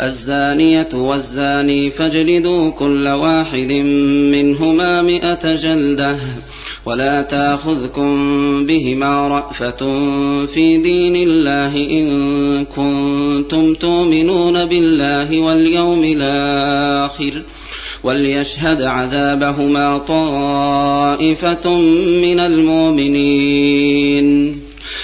الزانية والزاني فاجلدوا كل واحد منهما مئة جلدة ولا تاخذكم بهما رأفة في دين الله إن كنتم تؤمنون بالله واليوم الآخر وليشهد عذابهما طائفة من المؤمنين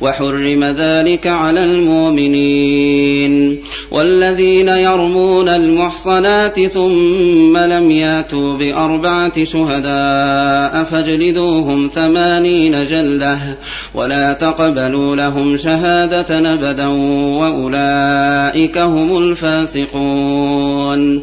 وحرم ذلك على المؤمنين والذين يرمون المحصنات ثم لم ياتوا بأربعة شهداء فاجلدوهم ثمانين جلدة ولا تقبلوا لهم شهادة أبدا وأولئك هم الفاسقون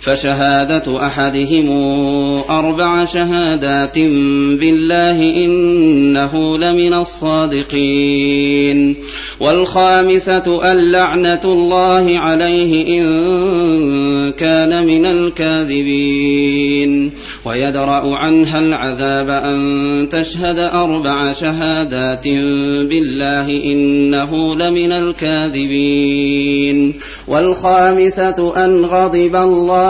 فشهادة أحدهم أربع شهادات بالله إنه لمن الصادقين. والخامسة اللعنة الله عليه إن كان من الكاذبين. ويدرأ عنها العذاب أن تشهد أربع شهادات بالله إنه لمن الكاذبين. والخامسة أن غضب الله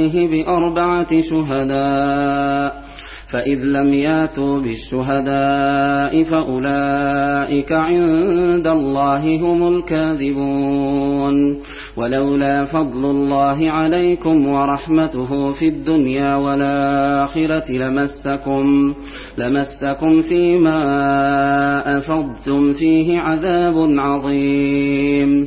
عليه بأربعة شهداء فإذ لم ياتوا بالشهداء فأولئك عند الله هم الكاذبون. ولولا فضل الله عليكم ورحمته في الدنيا والآخرة لمسكم لمسكم فيما أفضتم فيه عذاب عظيم.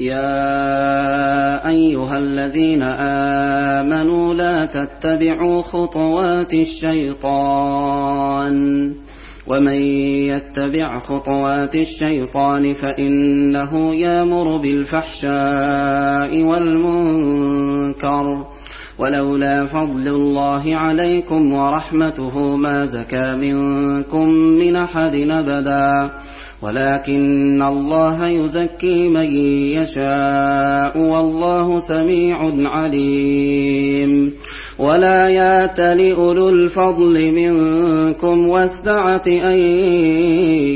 يا أيها الذين آمنوا لا تتبعوا خطوات الشيطان. ومن يتبع خطوات الشيطان فإنه يامر بالفحشاء والمنكر. ولولا فضل الله عليكم ورحمته ما زكى منكم من أحد أبدا. ولكن الله يزكي من يشاء والله سميع عليم. ولا يات لأولو الفضل منكم والسعة أن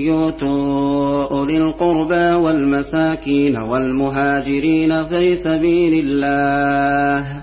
يؤتوا أولي القربى والمساكين والمهاجرين في سبيل الله.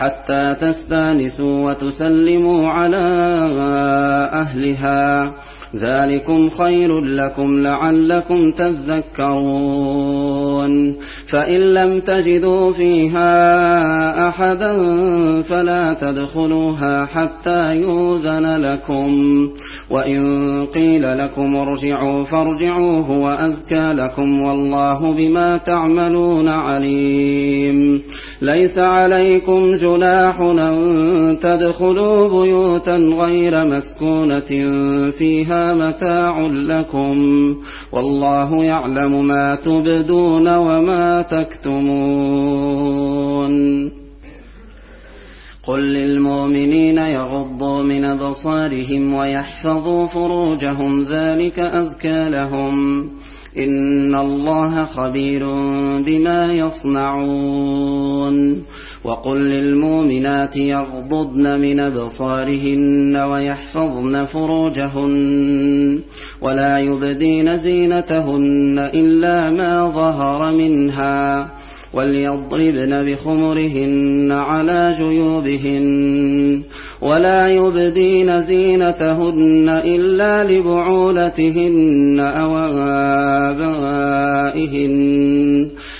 حتى تستانسوا وتسلموا على أهلها. ذلكم خير لكم لعلكم تذكرون. فإن لم تجدوا فيها أحدا فلا تدخلوها حتى يوذن لكم. وإن قيل لكم ارجعوا فارجعوا هو أزكى لكم والله بما تعملون عليم. ليس عليكم جناح أن تدخلوا بيوتا غير مسكونة فيها متاع لكم والله يعلم ما تبدون وما تكتمون. قل للمؤمنين يغضوا من أبصارهم ويحفظوا فروجهم ذلك أزكى لهم. ان الله خبير بما يصنعون وقل للمؤمنات يغضضن من ابصارهن ويحفظن فروجهن ولا يبدين زينتهن الا ما ظهر منها وليضربن بخمرهن على جيوبهن ولا يبدين زينتهن إلا لبعولتهن أو آبائهن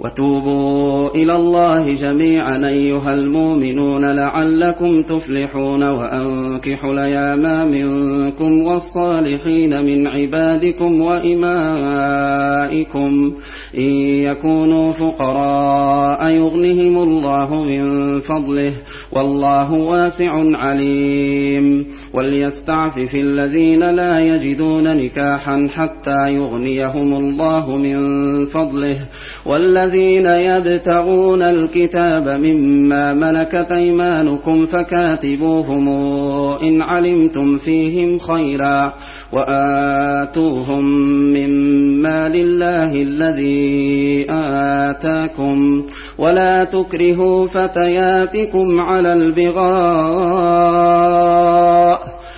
وتوبوا إلى الله جميعا أيها المؤمنون لعلكم تفلحون وأنكحوا الأيام منكم والصالحين من عبادكم وإمائكم. إن يكونوا فقراء يغنهم الله من فضله والله واسع عليم. وليستعفف الذين لا يجدون نكاحا حتى يغنيهم الله من فضله. والذين يبتغون الكتاب مما ملكت أيمانكم فكاتبوهم إن علمتم فيهم خيرا وآتوهم مما لله الذي آتاكم ولا تكرهوا فتياتكم على البغاء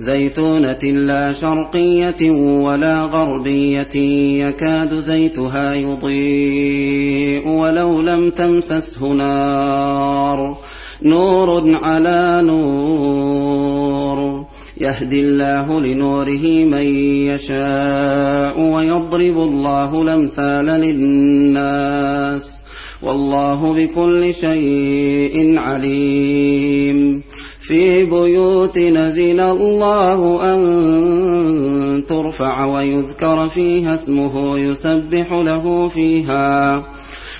زيتونة لا شرقية ولا غربية يكاد زيتها يضيء ولو لم تمسسه نار. نور على نور يهدي الله لنوره من يشاء ويضرب الله الأمثال للناس. والله بكل شيء عليم. في بيوت نزل الله أن ترفع ويذكر فيها اسمه يسبح له فيها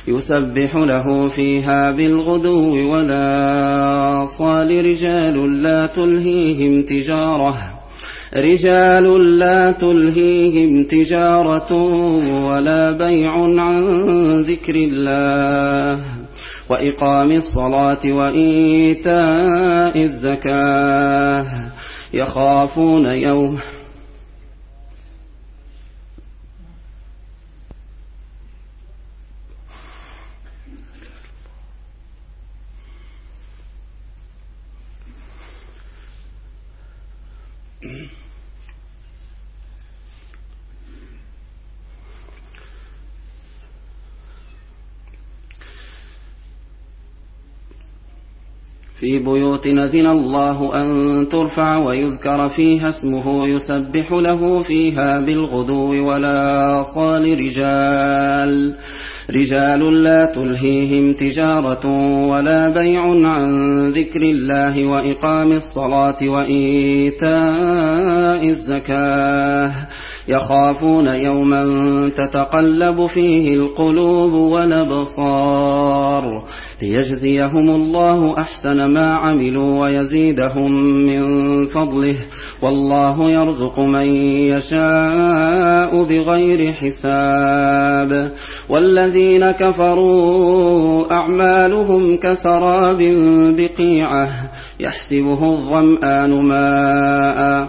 يسبح له فيها بالغدو ولا صال رجال لا تلهيهم تجارة رجال لا تلهيهم تجارة ولا بيع عن ذكر الله. وإقام الصلاة وإيتاء الزكاة يخافون يوم في بيوت نذن الله أن ترفع ويذكر فيها اسمه يسبح له فيها بالغدو ولا صال رجال. رجال لا تلهيهم تجارة ولا بيع عن ذكر الله وإقام الصلاة وإيتاء الزكاة. يخافون يوما تتقلب فيه القلوب والأبصار ليجزيهم الله أحسن ما عملوا ويزيدهم من فضله. والله يرزق من يشاء بغير حساب. والذين كفروا أعمالهم كسراب بقيعة يحسبه الظمآن ماء.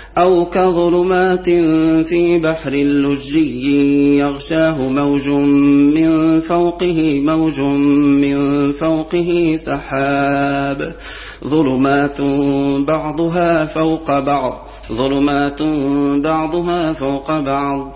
أو كظلمات في بحر لجي يغشاه موج من فوقه موج من فوقه سحاب. ظلمات بعضها فوق بعض ظلمات بعضها فوق بعض.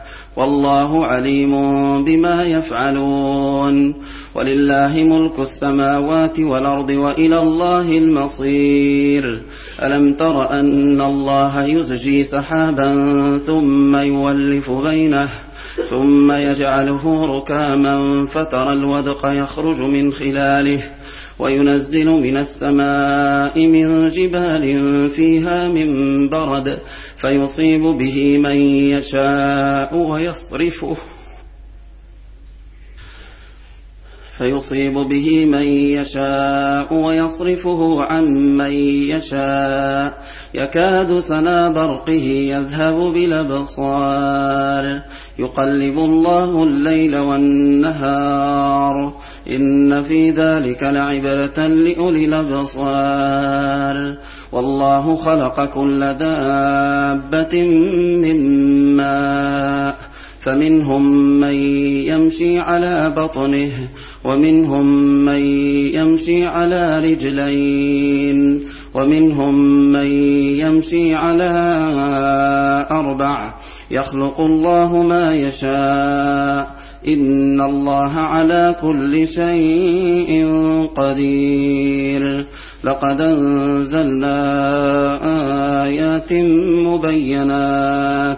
والله عليم بما يفعلون. ولله ملك السماوات والأرض وإلى الله المصير. ألم تر أن الله يزجي سحابا ثم يولف بينه ثم يجعله ركاما فترى الودق يخرج من خلاله. وينزل من السماء من جبال فيها من برد فيصيب به من يشاء ويصرفه. فيصيب به من يشاء ويصرفه عن من يشاء. يكاد سنا برقه يذهب بالأبصار. يقلب الله الليل والنهار. إن في ذلك لعبرة لأولي الأبصار. والله خلق كل دابة من ماء. فمنهم من يمشي على بطنه ومنهم من يمشي على رجلين ومنهم من يمشي على أربع. يخلق الله ما يشاء إن الله على كل شيء قدير. لقد أنزلنا آيات مبينات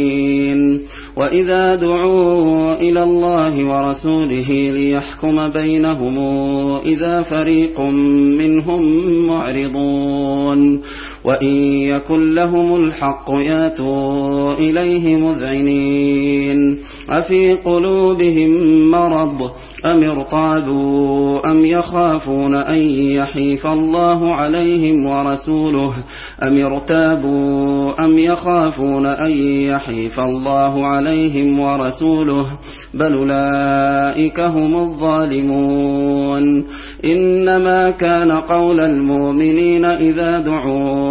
وإذا دعوا إلى الله ورسوله ليحكم بينهم إذا فريق منهم معرضون وإن يكن لهم الحق ياتوا إليه مذعنين أفي قلوبهم مرض أم ارتابوا أم يخافون أن يحيف الله عليهم ورسوله أم ارتابوا أم يخافون أن يحيف الله عليهم ورسوله بل أولئك هم الظالمون إنما كان قول المؤمنين إذا دعوا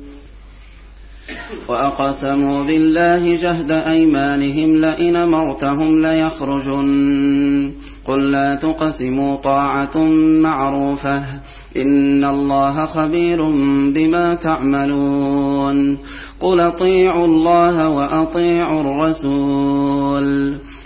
وأقسموا بالله جهد أيمانهم لئن مرتهم ليخرجن. قل لا تقسموا طاعة معروفة. إن الله خبير بما تعملون. قل أطيعوا الله وأطيعوا الرسول.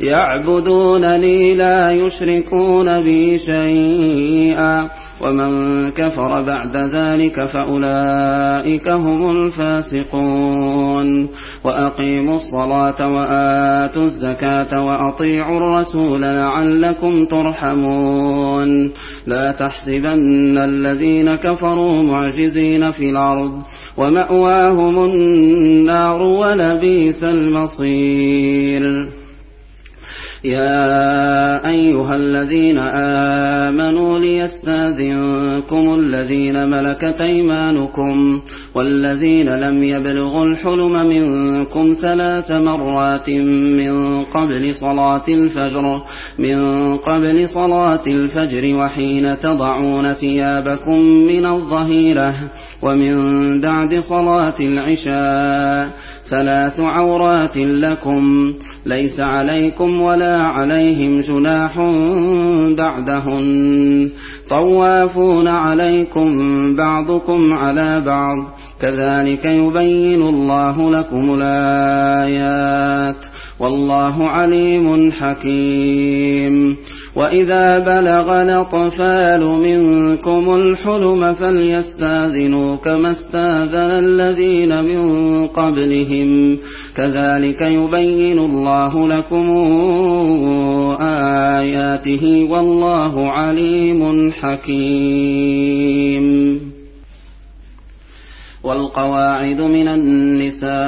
يعبدونني لا يشركون بي شيئا. ومن كفر بعد ذلك فأولئك هم الفاسقون. وأقيموا الصلاة وآتوا الزكاة وأطيعوا الرسول لعلكم ترحمون. لا تحسبن الذين كفروا معجزين في الأرض ومأواهم النار ولبئس المصير. يا أيها الذين آمنوا ليستاذنكم الذين ملكت أيمانكم والذين لم يبلغوا الحلم منكم ثلاث مرات من قبل صلاة الفجر من قبل صلاة الفجر وحين تضعون ثيابكم من الظهيرة ومن بعد صلاة العشاء ثلاث عورات لكم ليس عليكم ولا عليهم جناح بعدهن. طوافون عليكم بعضكم على بعض. كذلك يبين الله لكم الآيات. والله عليم حكيم. وإذا بلغ الأطفال منكم الحلم فليستاذنوا كما استاذن الذين من قبلهم. كذلك يبين الله لكم آياته والله عليم حكيم. والقواعد من النساء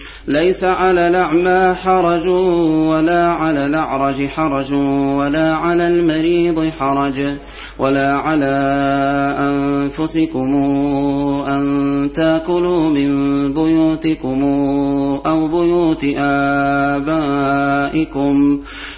ليس على الأعمى حرج ولا على الأعرج حرج ولا على المريض حرج ولا على أنفسكم أن تأكلوا من بيوتكم أو بيوت آبائكم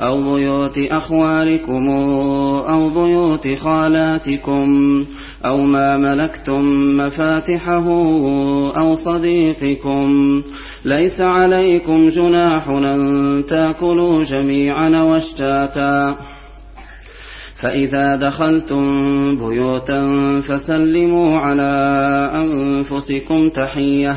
أو بيوت أخوالكم أو بيوت خالاتكم أو ما ملكتم مفاتحه أو صديقكم ليس عليكم جناح أن تأكلوا جميعا واشتاتا. فإذا دخلتم بيوتا فسلموا على أنفسكم تحية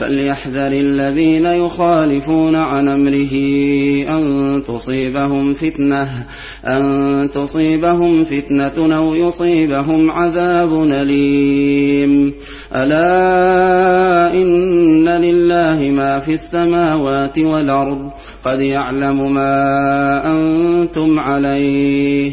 فليحذر الذين يخالفون عن أمره أن تصيبهم فتنة أن تصيبهم فتنة أو يصيبهم عذاب أليم. ألا إن لله ما في السماوات والأرض قد يعلم ما أنتم عليه.